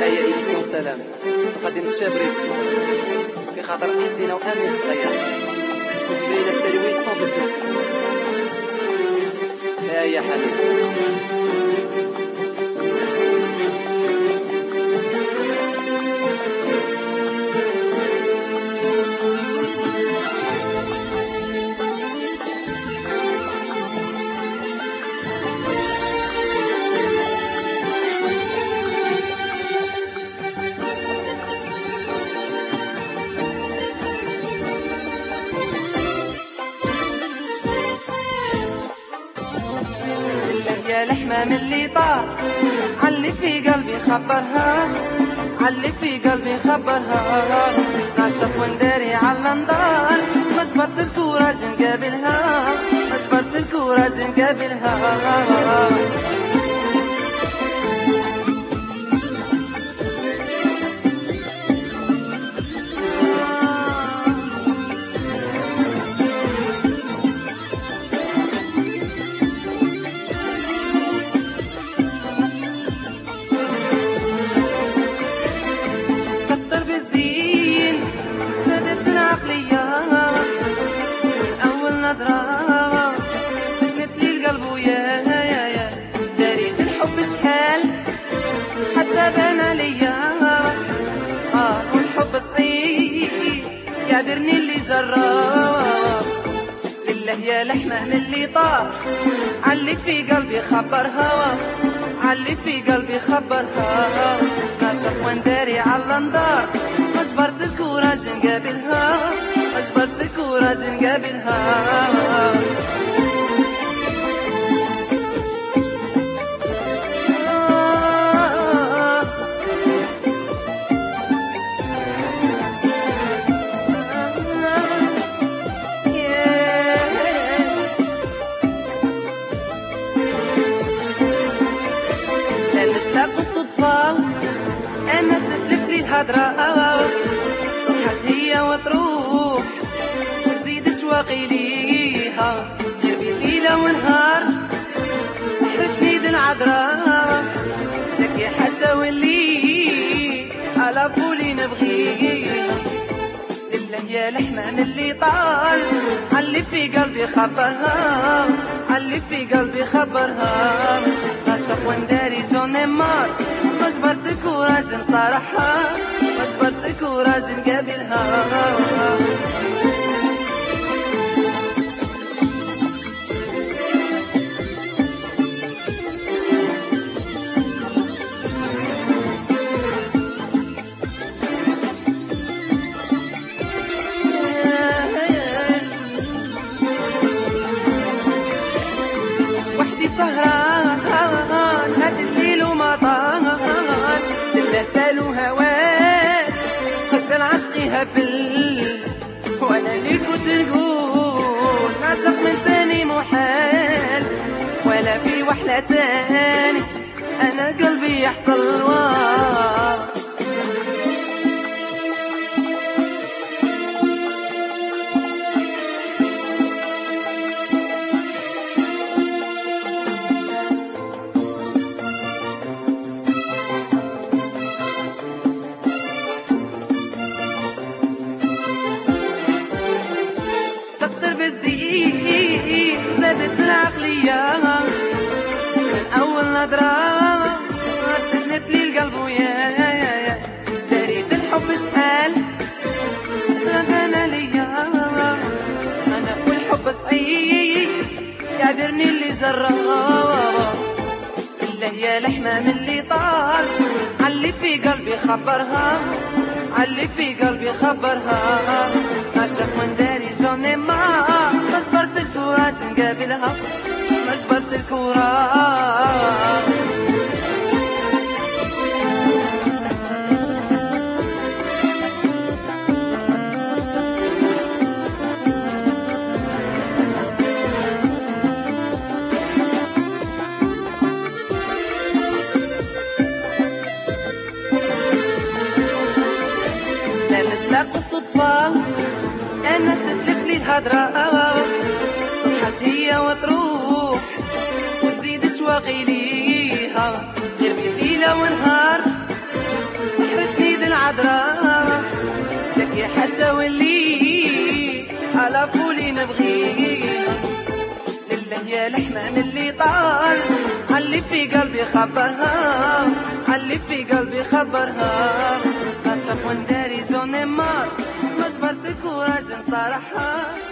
هيا إيسيون سلام تقدم الشابري في خاطر حسينة وأمين الصغير لحمة من اللي طار. علي في قلبي خبرها علي في قلبي خبرها. جرب لله يا لحمة من اللي طار. علي في قلبي خبرها. علي في قلبي خبرها. ناشف ونداري على النضار ما جبرت الكوراج نقابلها ما جبرت الكوراج نقابلها نتلاقوا الصدفة. أنا تسلف لي الهضرة صحت هي وتروح. وتزيد شواقي ليها. غير ليلة ونهار. سحرتني ذي العذراء لك يا حتى ولي. على فولي نبغيها لله يا لحمة من اللي طال. علي في قلبي خبرها. علي في قلبي خبرها. ناشف ونداري جوني مار. ما جبرت الكوراج نطرحها ما جبرت الكوراج نقابلها سالوا هواك قد العشق هبل وأنا اللي كنت نقول عشق من ثاني محال ولا في وحلة تاني أنا قلبي يحصل واه العقلية من أول نظرة سكنت لي القلب ويا يا يا داريت الحب شحال أنا ليا أنا والحب صعيب يعذرني اللي جرب بالله يا لحمة من اللي طار. علي في قلبي خبرها. علي في قلبي خبرها. ناشف من داري أنا تتلف لي الهدرة. صحت هي وتروح وتزيد شواقي ليها. غير ليله ونهار سحرت لي العذراء لك حتى ولي على فولي نبغيها لله يا الحمام اللي طار علي في قلبي خبرها علي في قلبي خبرها عشق وانداري زون مار. ما جبرت كوراج